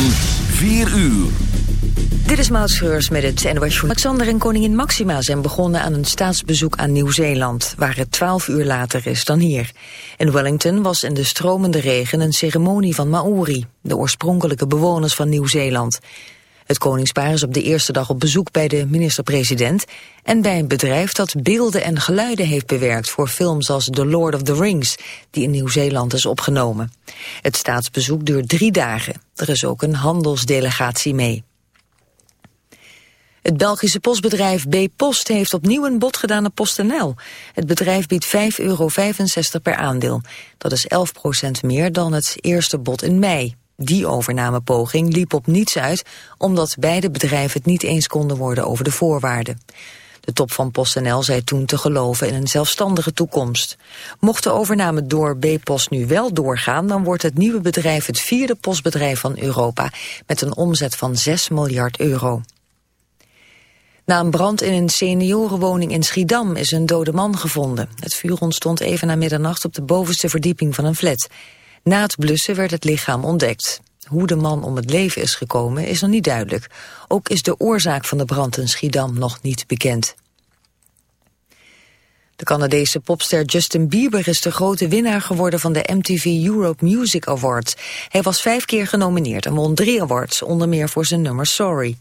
van 4 uur. Dit is Maud met het NOS Alexander en koningin Maxima zijn begonnen aan een staatsbezoek aan Nieuw-Zeeland, waar het 12 uur later is dan hier. In Wellington was in de stromende regen een ceremonie van Maori, de oorspronkelijke bewoners van Nieuw-Zeeland. Het koningspaar is op de eerste dag op bezoek bij de minister-president en bij een bedrijf dat beelden en geluiden heeft bewerkt voor films als The Lord of the Rings, die in Nieuw-Zeeland is opgenomen. Het staatsbezoek duurt drie dagen. Er is ook een handelsdelegatie mee. Het Belgische postbedrijf B-Post heeft opnieuw een bod gedaan op PostNL. Het bedrijf biedt 5,65 euro per aandeel. Dat is 11% meer dan het eerste bod in mei. Die overnamepoging liep op niets uit, omdat beide bedrijven het niet eens konden worden over de voorwaarden. De top van PostNL zei toen te geloven in een zelfstandige toekomst. Mocht de overname door B-Post nu wel doorgaan... dan wordt het nieuwe bedrijf het vierde postbedrijf van Europa... met een omzet van 6 miljard euro. Na een brand in een seniorenwoning in Schiedam is een dode man gevonden. Het vuur ontstond even na middernacht op de bovenste verdieping van een flat. Na het blussen werd het lichaam ontdekt. Hoe de man om het leven is gekomen is nog niet duidelijk. Ook is de oorzaak van de brand in Schiedam nog niet bekend. De Canadese popster Justin Bieber is de grote winnaar geworden van de MTV Europe Music Awards. Hij was vijf keer genomineerd en won drie awards, onder meer voor zijn nummer Sorry.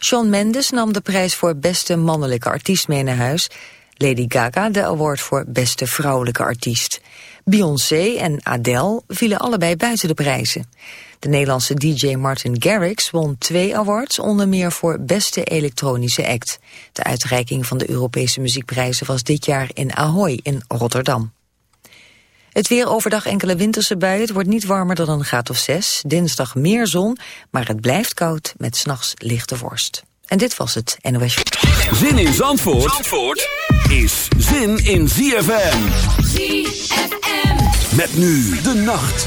Shawn Mendes nam de prijs voor beste mannelijke artiest mee naar huis. Lady Gaga de award voor beste vrouwelijke artiest. Beyoncé en Adele vielen allebei buiten de prijzen. De Nederlandse DJ Martin Garrix won twee awards, onder meer voor beste elektronische act. De uitreiking van de Europese muziekprijzen was dit jaar in Ahoy in Rotterdam. Het weer overdag enkele winterse buien. Het wordt niet warmer dan een graad of zes. Dinsdag meer zon, maar het blijft koud met s'nachts lichte vorst. En dit was het NOS. Zin in Zandvoort, Zandvoort is zin in ZFM. ZFM. Met nu de nacht.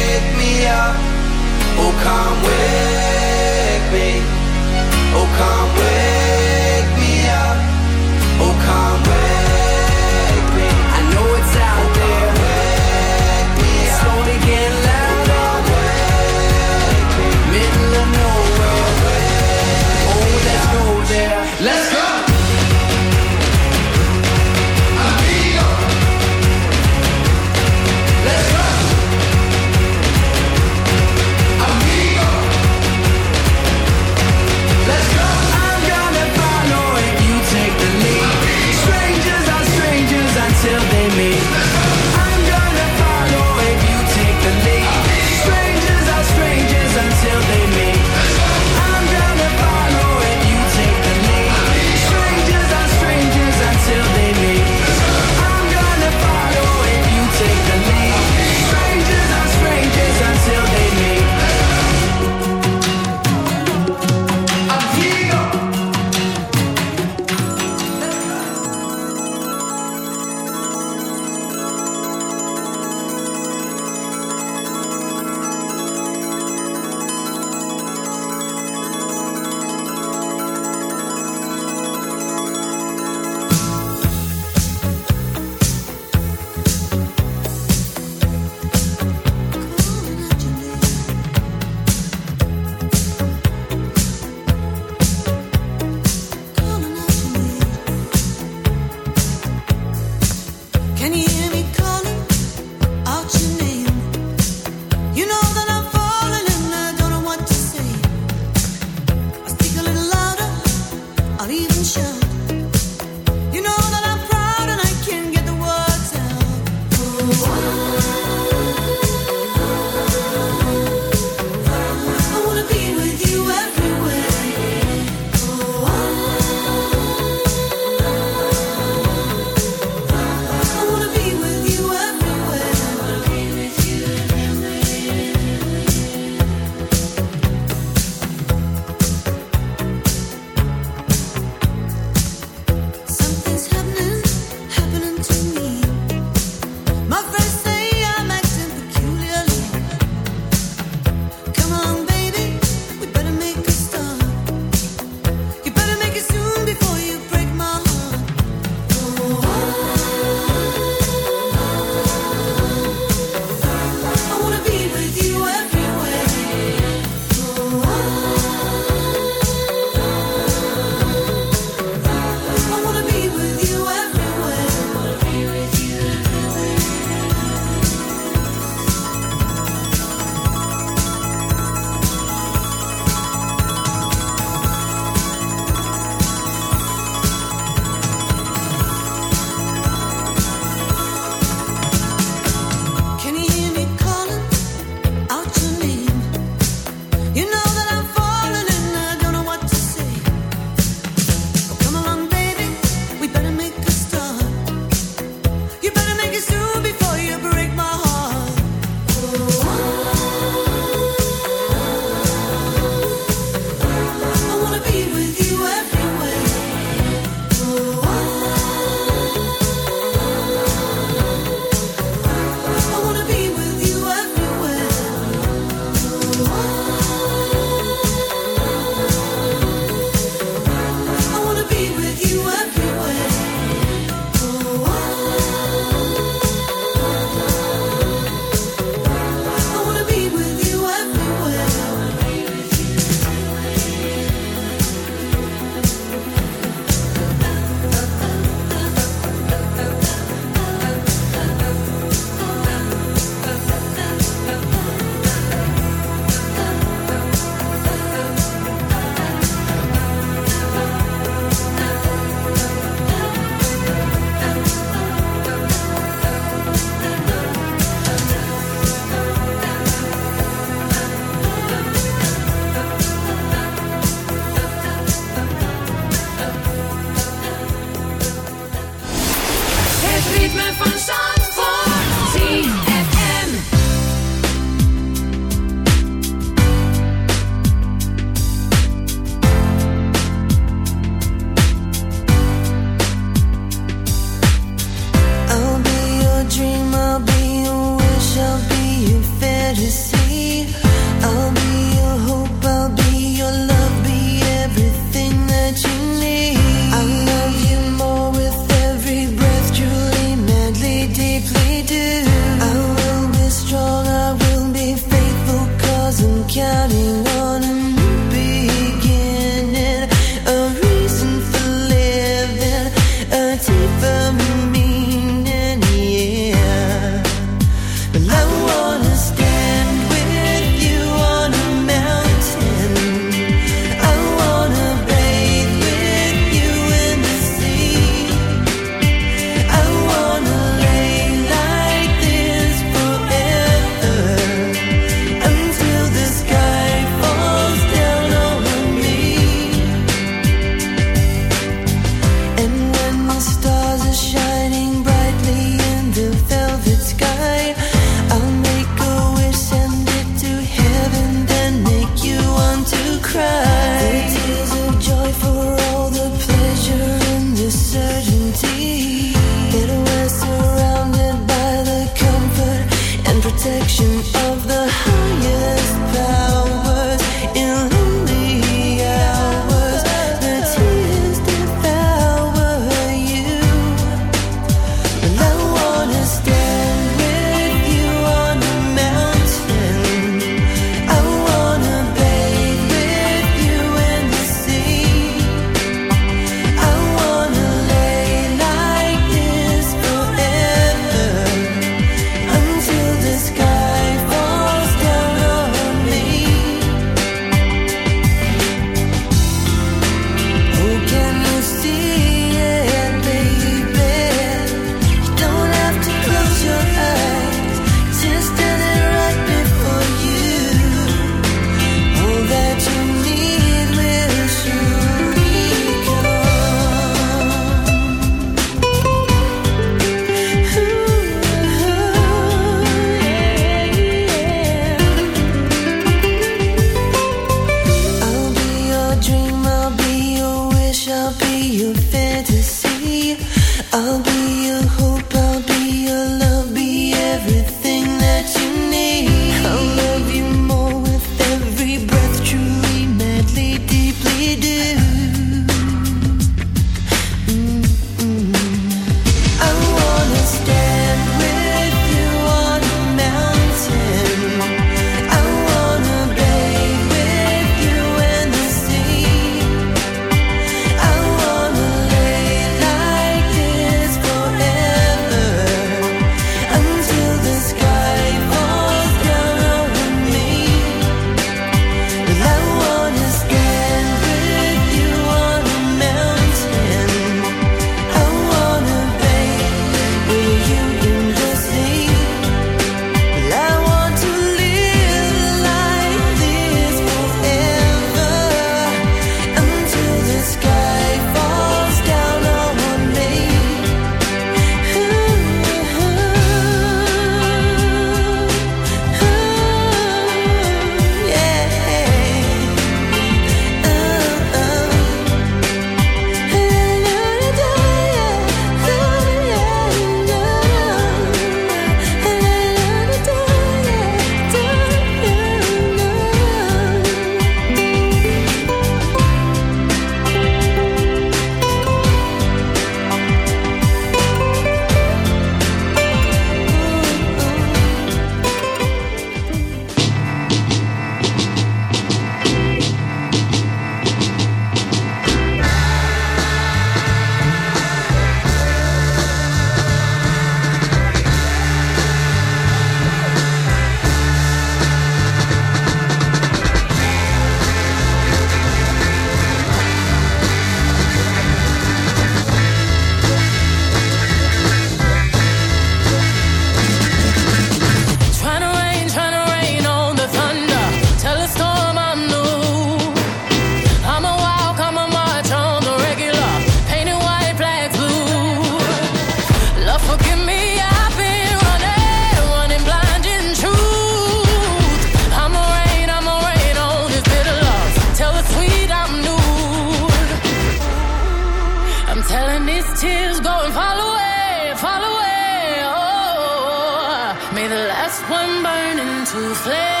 to flame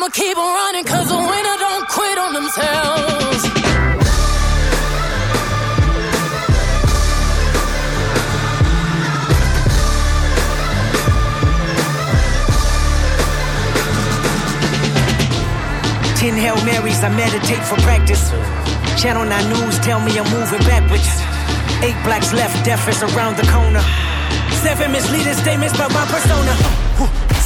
I'ma keep on running, cause the winner don't quit on themselves. Ten Hail Marys, I meditate for practice. Channel 9 News tell me I'm moving backwards. Eight blacks left, deaf is around the corner. Seven misleading statements about my persona.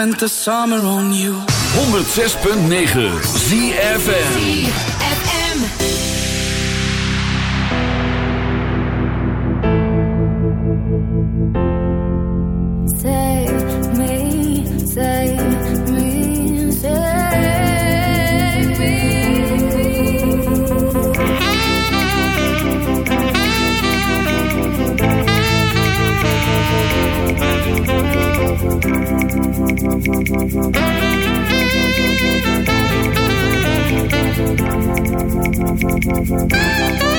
spent the summer on you. 106.9 ZFN Música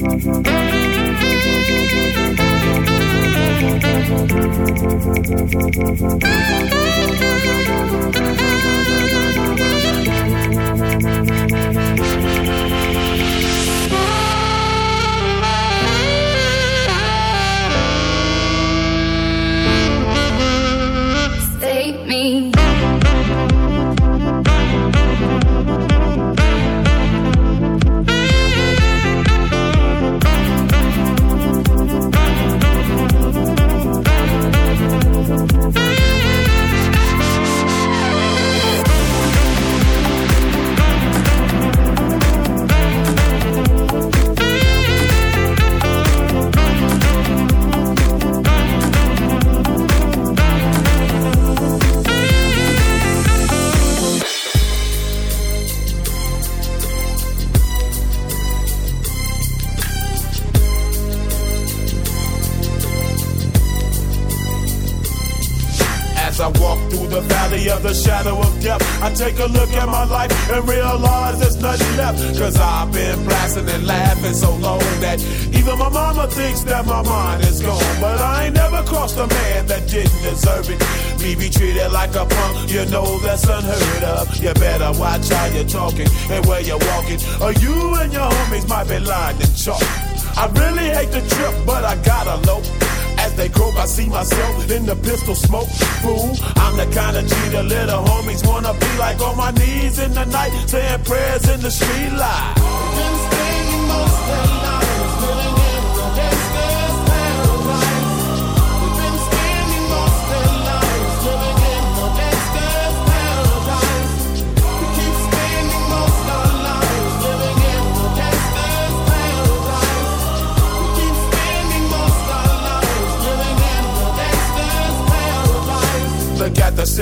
Thank you.